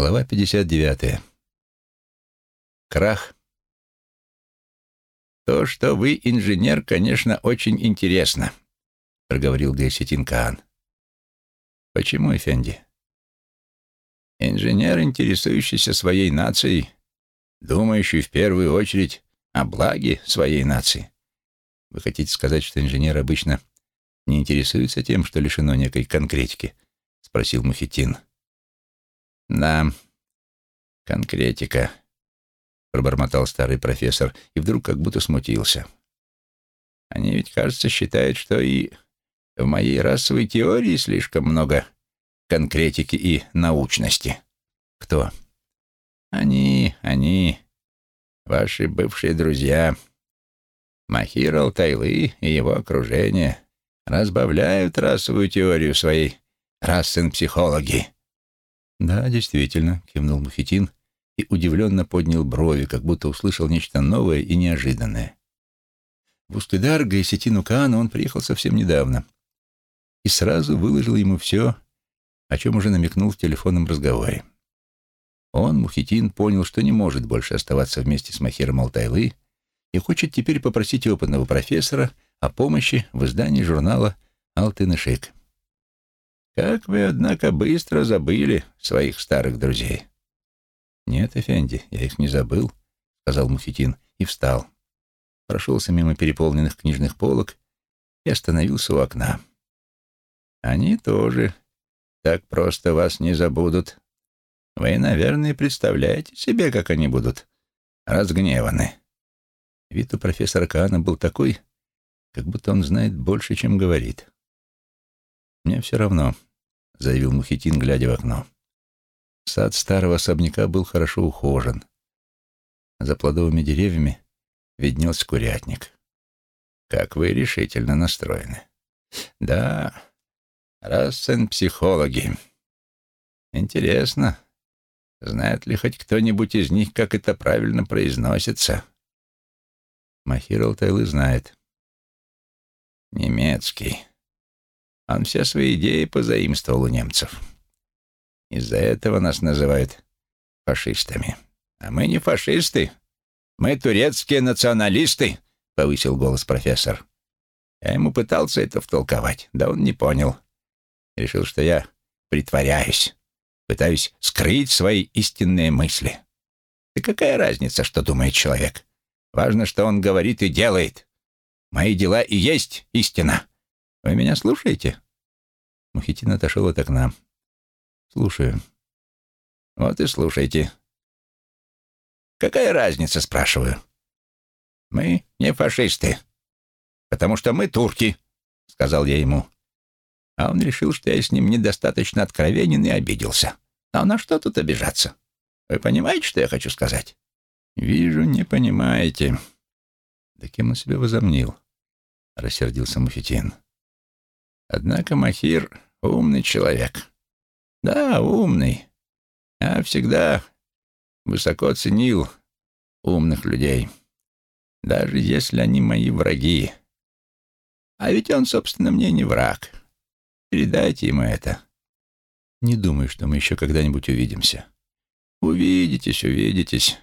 Глава 59. Крах. «То, что вы инженер, конечно, очень интересно», — проговорил Гайсетин Каан. «Почему, Эфенди?» «Инженер, интересующийся своей нацией, думающий в первую очередь о благе своей нации. Вы хотите сказать, что инженер обычно не интересуется тем, что лишено некой конкретики?» — спросил Мухитин. «Да». «Да, конкретика», — пробормотал старый профессор и вдруг как будто смутился. «Они ведь, кажется, считают, что и в моей расовой теории слишком много конкретики и научности». «Кто?» «Они, они, ваши бывшие друзья, Махир Алтайлы и его окружение, разбавляют расовую теорию своей рассен-психологии». «Да, действительно», — кивнул Мухитин и удивленно поднял брови, как будто услышал нечто новое и неожиданное. В Устыдар Гайсетину Каану он приехал совсем недавно и сразу выложил ему все, о чем уже намекнул в телефонном разговоре. Он, Мухитин, понял, что не может больше оставаться вместе с Махиром Алтайлы и хочет теперь попросить опытного профессора о помощи в издании журнала «Алтынышик». Как вы, однако, быстро забыли своих старых друзей. Нет, Эфенди, я их не забыл, сказал Мухитин и встал. Прошелся мимо переполненных книжных полок и остановился у окна. Они тоже так просто вас не забудут. Вы, наверное, представляете себе, как они будут разгневаны. Вид у профессора Каана был такой, как будто он знает больше, чем говорит. «Мне все равно», — заявил Мухитин, глядя в окно. Сад старого особняка был хорошо ухожен. За плодовыми деревьями виднелся курятник. «Как вы решительно настроены». «Да, рассен-психологи. Интересно, знает ли хоть кто-нибудь из них, как это правильно произносится?» Махир Алтайлы знает. «Немецкий». Он все свои идеи позаимствовал у немцев. Из-за этого нас называют фашистами. А мы не фашисты. Мы турецкие националисты, — повысил голос профессор. Я ему пытался это втолковать, да он не понял. Решил, что я притворяюсь, пытаюсь скрыть свои истинные мысли. И какая разница, что думает человек? Важно, что он говорит и делает. Мои дела и есть истина. Вы меня слушаете?» Мухитин отошел от окна. «Слушаю». «Вот и слушайте». «Какая разница, спрашиваю?» «Мы не фашисты, потому что мы турки», — сказал я ему. А он решил, что я с ним недостаточно откровенен и обиделся. А на что тут обижаться? Вы понимаете, что я хочу сказать? Вижу, не понимаете. Да кем он себя возомнил? Рассердился Мухитин. Однако Махир — умный человек. Да, умный. Я всегда высоко ценил умных людей, даже если они мои враги. А ведь он, собственно, мне не враг. Передайте ему это. Не думаю, что мы еще когда-нибудь увидимся. Увидитесь, увидитесь.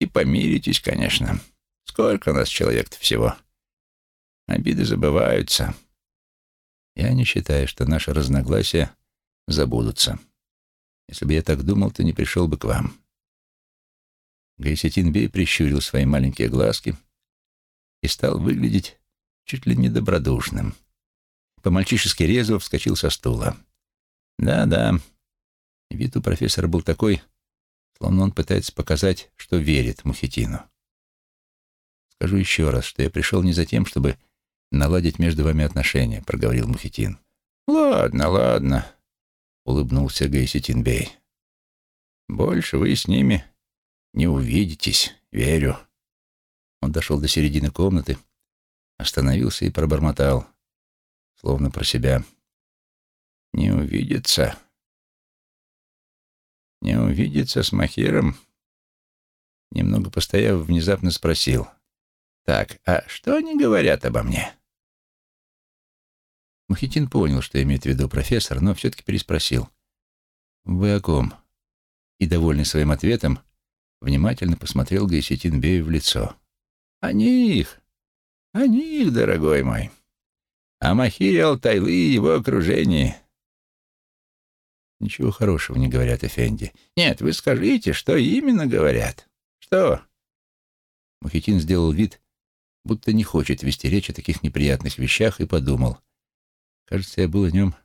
И помиритесь, конечно. Сколько у нас человек-то всего? Обиды забываются. Я не считаю, что наши разногласия забудутся. Если бы я так думал, то не пришел бы к вам. Гайсетин Бей прищурил свои маленькие глазки и стал выглядеть чуть ли не добродушным. По-мальчишески резво вскочил со стула. Да-да, вид у профессора был такой, словно он пытается показать, что верит Мухитину. Скажу еще раз, что я пришел не за тем, чтобы наладить между вами отношения», — проговорил Мухитин. «Ладно, ладно», — улыбнулся Гайсетинбей. «Больше вы с ними не увидитесь, верю». Он дошел до середины комнаты, остановился и пробормотал, словно про себя. «Не увидится. Не увидится с Махиром?» Немного постояв, внезапно спросил. «Так, а что они говорят обо мне?» Мухитин понял, что имеет в виду профессор, но все-таки переспросил. «Вы о ком?» и, довольный своим ответом, внимательно посмотрел Гайсетин Бею в лицо. «О них! О них, дорогой мой! О Махире Алтайлы и его окружении!» «Ничего хорошего не говорят, Эфенди. Нет, вы скажите, что именно говорят? Что?» Мухитин сделал вид, будто не хочет вести речь о таких неприятных вещах, и подумал. Кажется, я был о нем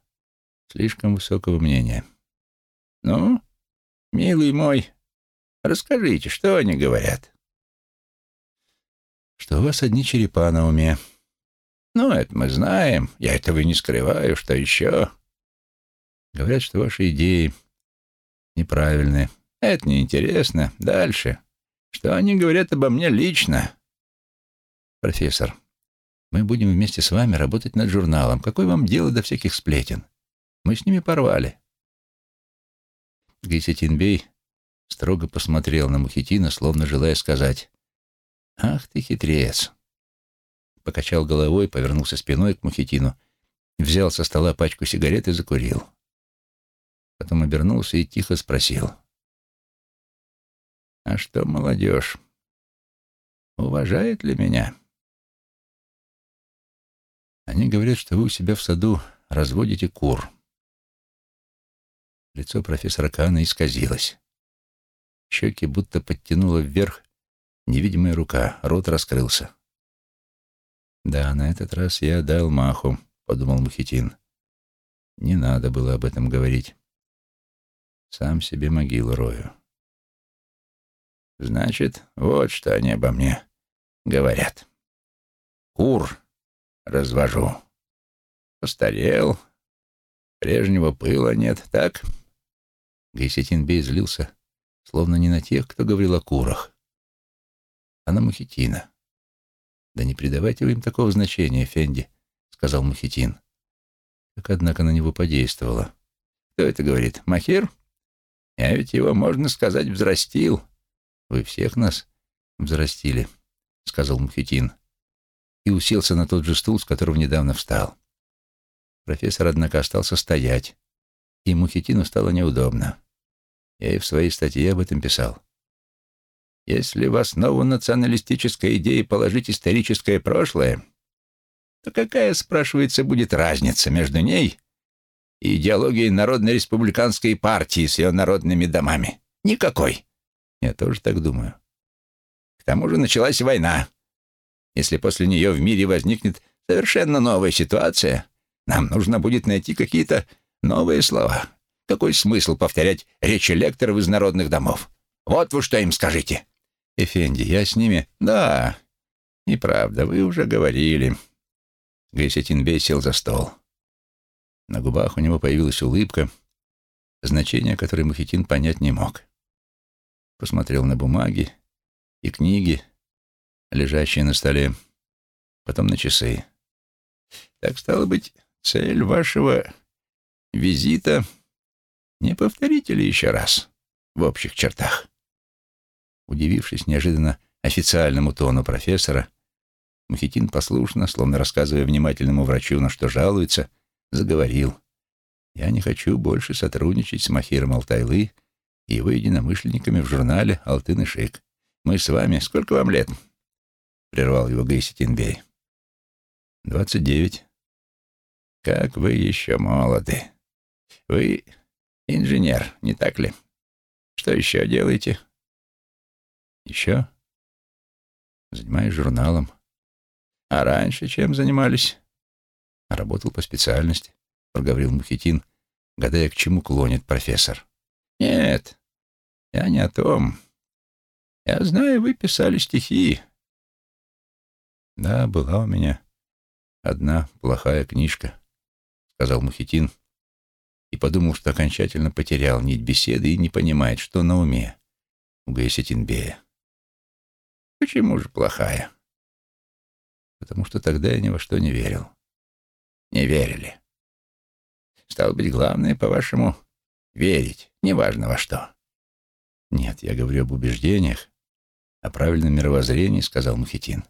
слишком высокого мнения. «Ну, милый мой, расскажите, что они говорят?» «Что у вас одни черепа на уме». «Ну, это мы знаем, я этого не скрываю. Что еще?» «Говорят, что ваши идеи неправильные». «Это неинтересно. Дальше. Что они говорят обо мне лично?» «Профессор, мы будем вместе с вами работать над журналом. Какое вам дело до всяких сплетен? Мы с ними порвали». Гайсетинбей строго посмотрел на Мухитина, словно желая сказать «Ах ты хитрец!» Покачал головой, повернулся спиной к Мухитину, взял со стола пачку сигарет и закурил. Потом обернулся и тихо спросил. «А что, молодежь, уважает ли меня?» Они говорят, что вы у себя в саду разводите кур. Лицо профессора Кана исказилось. Щеки будто подтянула вверх невидимая рука, рот раскрылся. «Да, на этот раз я дал маху», — подумал Мухитин. «Не надо было об этом говорить. Сам себе могилу рою». «Значит, вот что они обо мне говорят. Кур развожу. Постарел, прежнего пыла нет, так?» Гайсетин Бей злился, словно не на тех, кто говорил о курах, а на Мухитина. «Да не придавайте вы им такого значения, Фенди», — сказал Мухитин. Как, однако, на него подействовало. «Кто это говорит? Махир? Я ведь его, можно сказать, взрастил». «Вы всех нас взрастили», — сказал Мухитин и уселся на тот же стул, с которого недавно встал. Профессор, однако, остался стоять, и Мухитину стало неудобно. Я и в своей статье об этом писал. Если в основу националистической идеи положить историческое прошлое, то какая, спрашивается, будет разница между ней и идеологией Народной республиканской партии с ее народными домами? Никакой. Я тоже так думаю. К тому же началась война, если после нее в мире возникнет совершенно новая ситуация, нам нужно будет найти какие-то новые слова. Какой смысл повторять речи лекторов из народных домов? Вот вы что им скажите. Эфенди, я с ними... Да, и правда, вы уже говорили. Гайсетинбей сел за стол. На губах у него появилась улыбка, значение которой Мухитин понять не мог. Посмотрел на бумаги и книги, лежащие на столе, потом на часы. Так стало быть, цель вашего визита не повторите ли еще раз в общих чертах? Удивившись неожиданно официальному тону профессора, Мухитин послушно, словно рассказывая внимательному врачу, на что жалуется, заговорил. «Я не хочу больше сотрудничать с Махиром Алтайлы и его единомышленниками в журнале «Алтын и Шик». Мы с вами... Сколько вам лет?» Прервал его Гейситинбей. «Двадцать девять. Как вы еще молоды. Вы инженер, не так ли? Что еще делаете?» «Еще?» «Занимаюсь журналом». «А раньше чем занимались?» «Работал по специальности», — проговорил Мухитин, гадая, к чему клонит профессор. «Нет, я не о том. Я знаю, вы писали стихи». «Да, была у меня одна плохая книжка», — сказал Мухитин и подумал, что окончательно потерял нить беседы и не понимает, что на уме у Гаесетинбея. «Почему же плохая?» «Потому что тогда я ни во что не верил». «Не верили?» «Стало быть, главное, по-вашему, верить, неважно во что». «Нет, я говорю об убеждениях, о правильном мировоззрении», — сказал Мухитин.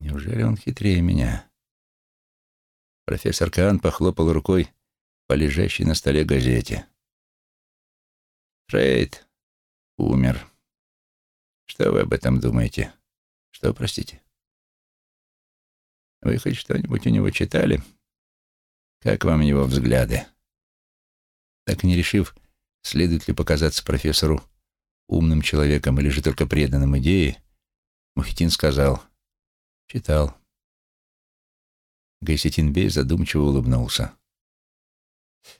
Неужели он хитрее меня? Профессор Каан похлопал рукой по лежащей на столе газете. Фрейд умер. Что вы об этом думаете? Что, простите? Вы хоть что-нибудь у него читали? Как вам его взгляды? Так не решив, следует ли показаться профессору умным человеком или же только преданным идее, Мухитин сказал, читал. Гайсетин Бей задумчиво улыбнулся.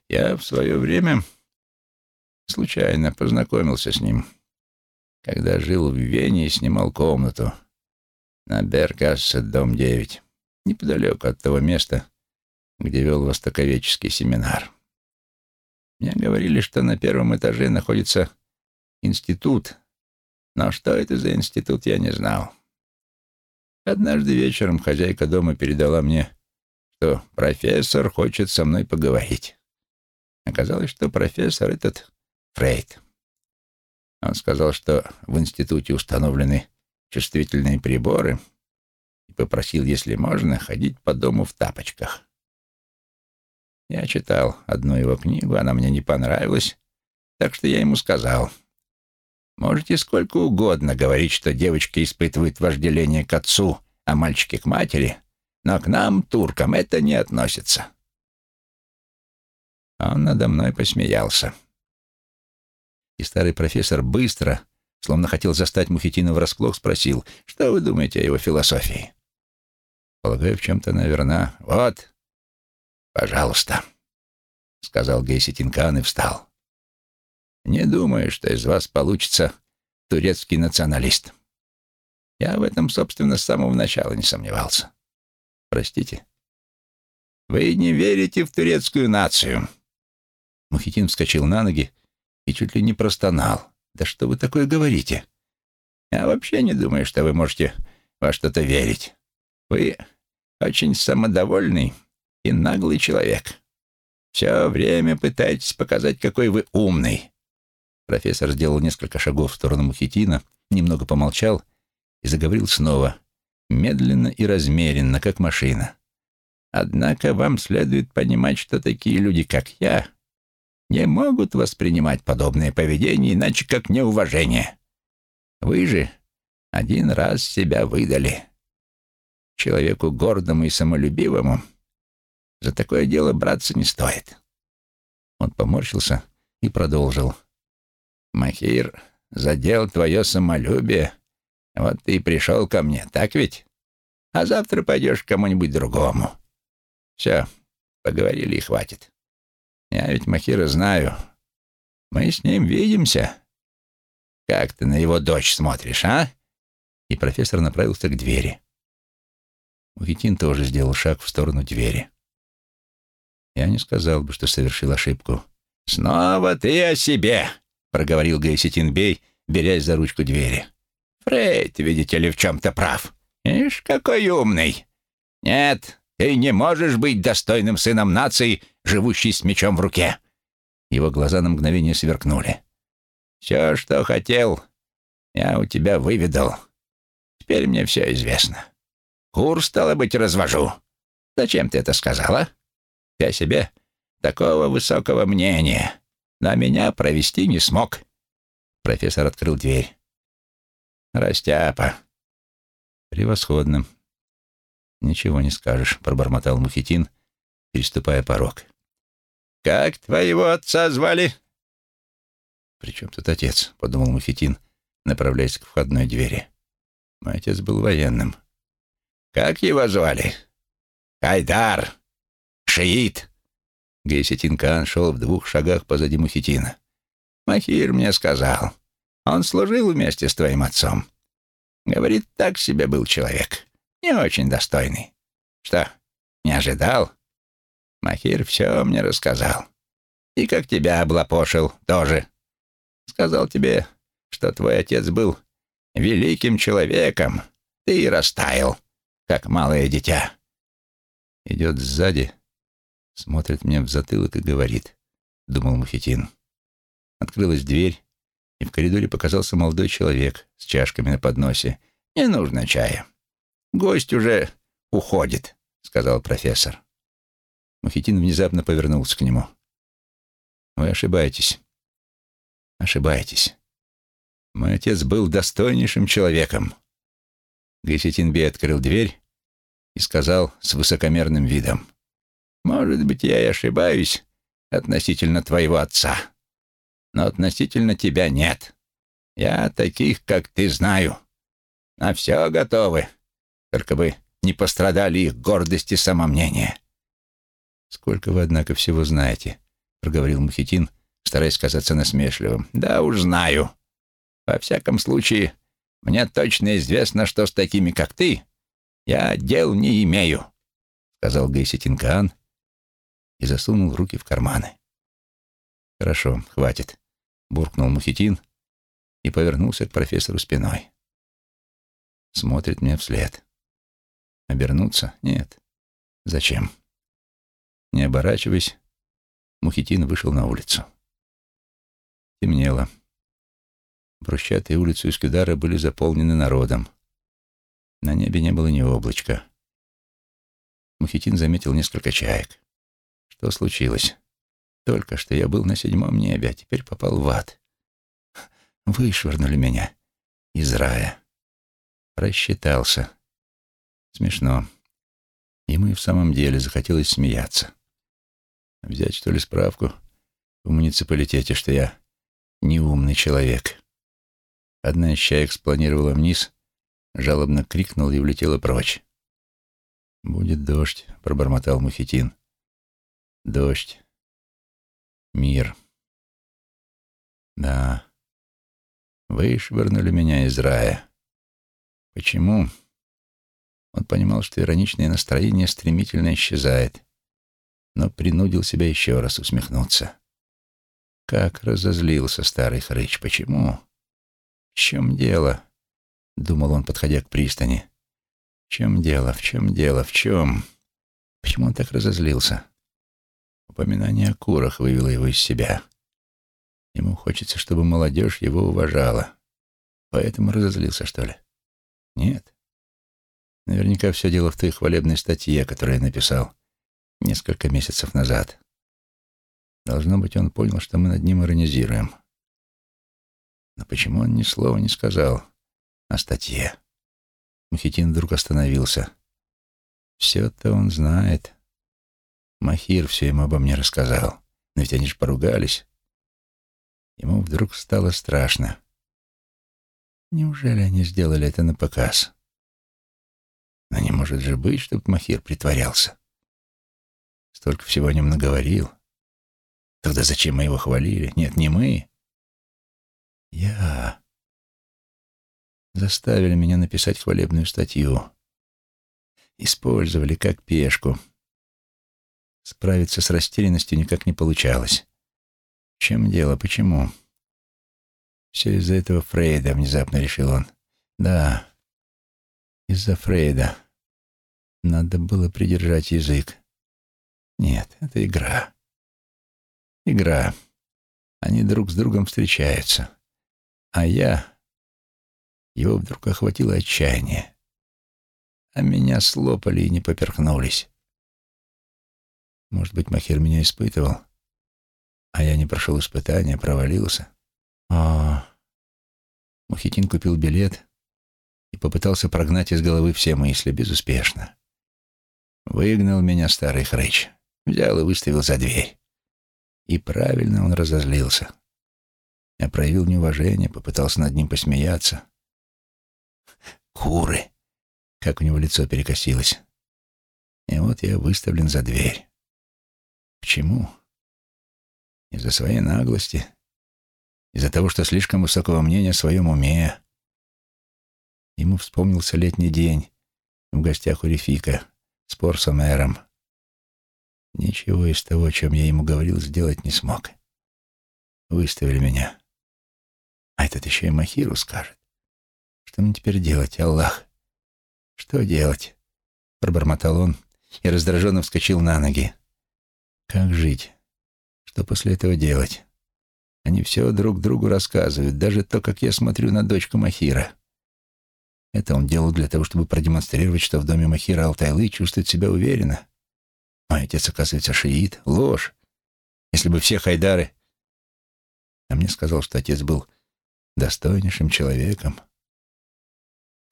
Я в свое время случайно познакомился с ним, когда жил в Вене и снимал комнату на Беркассе, дом 9, неподалеку от того места, где вел востоковеческий семинар. Мне говорили, что на первом этаже находится институт, но что это за институт, я не знал. Однажды вечером хозяйка дома передала мне, что профессор хочет со мной поговорить. Оказалось, что профессор этот Фрейд. Он сказал, что в институте установлены чувствительные приборы и попросил, если можно, ходить по дому в тапочках. Я читал одну его книгу, она мне не понравилась, так что я ему сказал, можете сколько угодно говорить, что девочка испытывает вожделение к отцу, а мальчики к матери, но к нам, туркам, это не относится. Он надо мной посмеялся. И старый профессор быстро, словно хотел застать Мухитина врасплох, спросил, что вы думаете о его философии? Полагаю, в чем-то наверное. Вот, пожалуйста, — сказал Гейситинкан и встал. Не думаю, что из вас получится турецкий националист. Я в этом, собственно, с самого начала не сомневался. Простите. Вы не верите в турецкую нацию, Мухитин вскочил на ноги и чуть ли не простонал. «Да что вы такое говорите? Я вообще не думаю, что вы можете во что-то верить. Вы очень самодовольный и наглый человек. Все время пытаетесь показать, какой вы умный». Профессор сделал несколько шагов в сторону Мухитина, немного помолчал и заговорил снова, медленно и размеренно, как машина. «Однако вам следует понимать, что такие люди, как я, не могут воспринимать подобное поведение иначе как неуважение. Вы же один раз себя выдали. Человеку гордому и самолюбивому за такое дело браться не стоит. Он поморщился и продолжил. «Махир задел твое самолюбие, вот ты и пришел ко мне, так ведь? А завтра пойдешь к кому-нибудь другому. Все, поговорили и хватит. Я ведь Махира знаю. Мы с ним видимся. Как ты на его дочь смотришь, а?» И профессор направился к двери. Мухитин тоже сделал шаг в сторону двери. Я не сказал бы, что совершил ошибку. «Снова ты о себе!» — проговорил Гайсетин Бей, берясь за ручку двери. «Фрейд, видите ли, в чем-то прав. Ишь, какой умный! Нет, ты не можешь быть достойным сыном нации, живущей с мечом в руке. Его глаза на мгновение сверкнули. Все, что хотел, я у тебя выведал. Теперь мне все известно. Курс, стало быть, развожу. Зачем ты это сказала? О себе такого высокого мнения, но меня провести не смог. Профессор открыл дверь. Растяпа. Превосходно. «Ничего не скажешь», — пробормотал Мухитин, переступая порог. «Как твоего отца звали?» «При чем тут отец?» — подумал Мухитин, направляясь к входной двери. «Мой отец был военным». «Как его звали?» «Хайдар! Шиит!» Гейсетин Кан шел в двух шагах позади Мухитина. «Махир мне сказал. Он служил вместе с твоим отцом. Говорит, так себе был человек не очень достойный. Что, не ожидал? Махир все мне рассказал. И как тебя облапошил тоже. Сказал тебе, что твой отец был великим человеком. Ты и растаял, как малое дитя. Идет сзади, смотрит мне в затылок и говорит, думал Мухитин. Открылась дверь, и в коридоре показался молодой человек с чашками на подносе. «Не нужно чая. «Гость уже уходит», — сказал профессор. Мухитин внезапно повернулся к нему. «Вы ошибаетесь. Ошибаетесь. Мой отец был достойнейшим человеком. Гайсетинбей открыл дверь и сказал с высокомерным видом. «Может быть, я и ошибаюсь относительно твоего отца, но относительно тебя нет. Я таких, как ты, знаю. На все готовы, только бы не пострадали их гордость и самомнение». «Сколько вы, однако, всего знаете», — проговорил Мухитин, стараясь казаться насмешливым. «Да уж знаю. Во всяком случае, мне точно известно, что с такими, как ты, я дел не имею», — сказал Гайсетин Каан и засунул руки в карманы. «Хорошо, хватит», — буркнул Мухитин и повернулся к профессору спиной. Смотрит мне вслед. Обернуться? Нет. Зачем? Не оборачиваясь, Мухитин вышел на улицу. Темнело. Брусчатые улицы Искюдара были заполнены народом. На небе не было ни облачка. Мухитин заметил несколько чаек. Что случилось? Только что я был на седьмом небе, а теперь попал в ад. Вышвырнули меня из рая. Рассчитался. Смешно. Ему и в самом деле захотелось смеяться. Взять, что ли, справку в муниципалитете, что я неумный человек. Одна из чаек спланировала вниз, жалобно крикнула и улетела прочь. «Будет дождь», — пробормотал Мухитин. «Дождь. Мир. Да. Вышвырнули меня из рая. Почему?» Он понимал, что ироничное настроение стремительно исчезает, но принудил себя еще раз усмехнуться. Как разозлился старый хрыч. Почему? В чем дело? Думал он, подходя к пристани. В чем дело? В чем дело? В чем? Почему он так разозлился? Упоминание о курах вывело его из себя. Ему хочется, чтобы молодежь его уважала. Поэтому разозлился, что ли? Нет. Наверняка все дело в той хвалебной статье, которую я написал несколько месяцев назад. Должно быть, он понял, что мы над ним иронизируем. Но почему он ни слова не сказал о статье? Мухитин вдруг остановился. Все-то он знает. Махир все ему обо мне рассказал. Но ведь они же поругались. Ему вдруг стало страшно. Неужели они сделали это на показ? Но не может же быть, чтобы Махир притворялся. Столько всего о нем наговорил. Тогда зачем мы его хвалили? Нет, не мы. Я. Заставили меня написать хвалебную статью. Использовали как пешку. Справиться с растерянностью никак не получалось. В чем дело? Почему? Все из-за этого Фрейда, внезапно решил он. Да, из-за Фрейда. Надо было придержать язык. Нет, это игра. Игра. Они друг с другом встречаются. А я... Его вдруг охватило отчаяние. А меня слопали и не поперхнулись. Может быть, Махир меня испытывал, а я не прошел испытания, провалился. А Мухитин купил билет и попытался прогнать из головы все мысли безуспешно. Выгнал меня старый хрыч. Взял и выставил за дверь. И правильно он разозлился. Я проявил неуважение, попытался над ним посмеяться. Куры! Как у него лицо перекосилось. И вот я выставлен за дверь. Почему? Из-за своей наглости. Из-за того, что слишком высокого мнения о своем уме. Ему вспомнился летний день в гостях у Рефика, спор с Омером. Ничего из того, о чем я ему говорил, сделать не смог. Выставили меня. А этот еще и Махиру скажет. Что мне теперь делать, Аллах? Что делать? Пробормотал он и раздраженно вскочил на ноги. Как жить? Что после этого делать? Они все друг другу рассказывают, даже то, как я смотрю на дочку Махира. Это он делал для того, чтобы продемонстрировать, что в доме Махира Алтайлы чувствует себя уверенно. Мой отец, оказывается, шиит. Ложь. Если бы все хайдары... А мне сказал, что отец был достойнейшим человеком.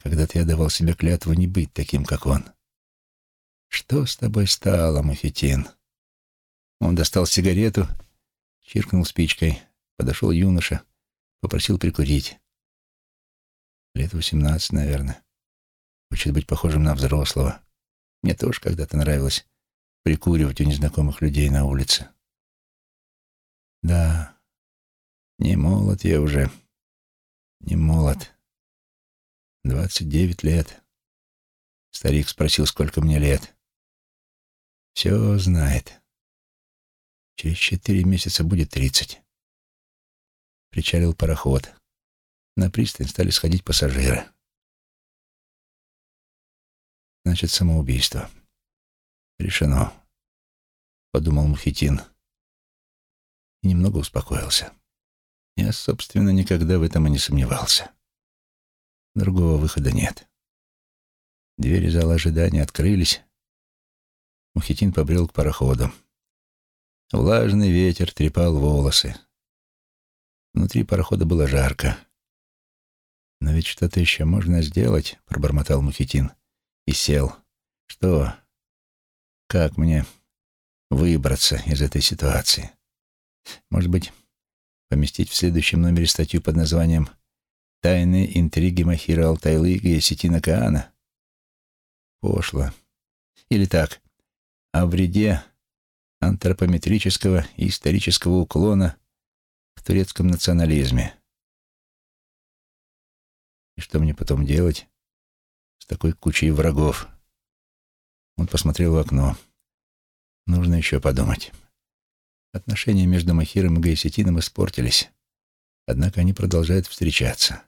Когда-то я давал себе клятву не быть таким, как он. Что с тобой стало, Мухитин? Он достал сигарету, чиркнул спичкой. Подошел юноша, попросил прикурить. Лет восемнадцать, наверное. Хочет быть похожим на взрослого. Мне тоже когда-то нравилось прикуривать у незнакомых людей на улице. Да, не молод я уже. Не молод. Двадцать девять лет. Старик спросил, сколько мне лет. Все знает. Через четыре месяца будет тридцать. Причалил пароход. На пристань стали сходить пассажиры. Значит, самоубийство. Решено, подумал Мухитин. И немного успокоился. Я, собственно, никогда в этом и не сомневался. Другого выхода нет. Двери зала ожидания открылись. Мухитин побрел к пароходу. Влажный ветер трепал волосы. Внутри парохода было жарко. «Но ведь что-то еще можно сделать», — пробормотал Мухитин и сел. «Что? Как мне выбраться из этой ситуации? Может быть, поместить в следующем номере статью под названием «Тайные интриги Махира Алтайлыга и Сетина Каана»? Пошло. Или так, о вреде антропометрического и исторического уклона в турецком национализме. И что мне потом делать с такой кучей врагов? Он посмотрел в окно. Нужно еще подумать. Отношения между Махиром и Гаесетином испортились, однако они продолжают встречаться.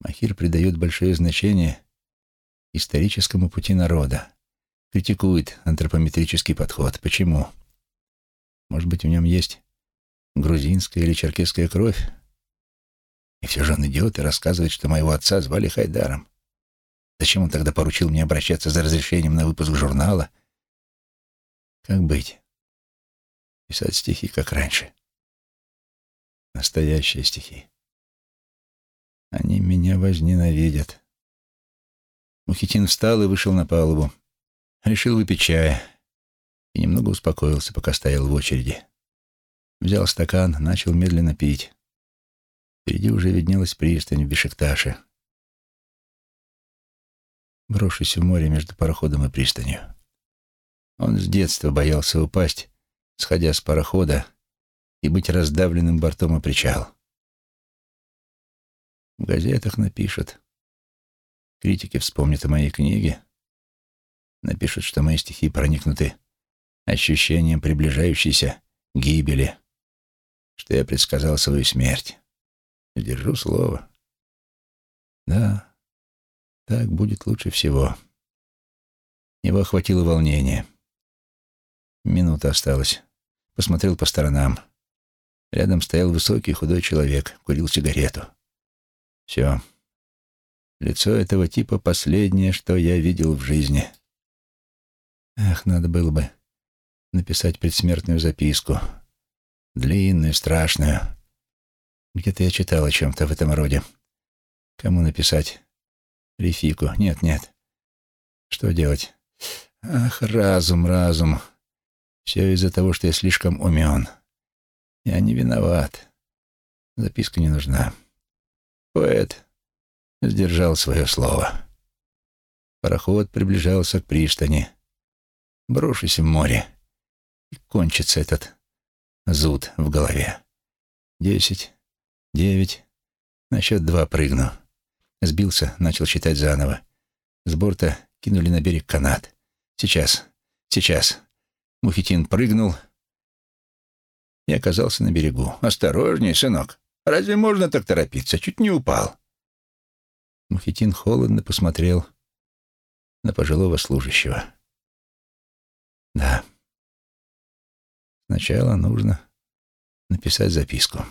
Махир придает большое значение историческому пути народа, критикует антропометрический подход. Почему? Может быть, в нем есть грузинская или черкесская кровь? И все же он идет и рассказывает, что моего отца звали Хайдаром. Зачем он тогда поручил мне обращаться за разрешением на выпуск журнала? Как быть? Писать стихи, как раньше. Настоящие стихи. Они меня возненавидят. Мухитин встал и вышел на палубу. Решил выпить чая. И немного успокоился, пока стоял в очереди. Взял стакан, начал медленно пить. Впереди уже виднелась пристань в Бешикташе. Брошусь в море между пароходом и пристанью. Он с детства боялся упасть, сходя с парохода, и быть раздавленным бортом о причал. В газетах напишут. Критики вспомнят о моей книге. Напишут, что мои стихи проникнуты ощущением приближающейся гибели, что я предсказал свою смерть. Держу слово. Да, так будет лучше всего. Его охватило волнение. Минута осталась. Посмотрел по сторонам. Рядом стоял высокий худой человек, курил сигарету. Все. Лицо этого типа последнее, что я видел в жизни. Эх, надо было бы написать предсмертную записку. Длинную, страшную. Где-то я читал о чем-то в этом роде. Кому написать? Рефику. Нет, нет. Что делать? Ах, разум, разум. Все из-за того, что я слишком умен. Я не виноват. Записка не нужна. Поэт сдержал свое слово. Пароход приближался к пристани. Брошусь в море, и кончится этот зуд в голове. Десять, девять. На счет два прыгну. Сбился, начал считать заново. С борта кинули на берег канат. Сейчас, сейчас. Мухитин прыгнул и оказался на берегу. «Осторожней, сынок. Разве можно так торопиться? Чуть не упал». Мухитин холодно посмотрел на пожилого служащего. «Да, сначала нужно написать записку».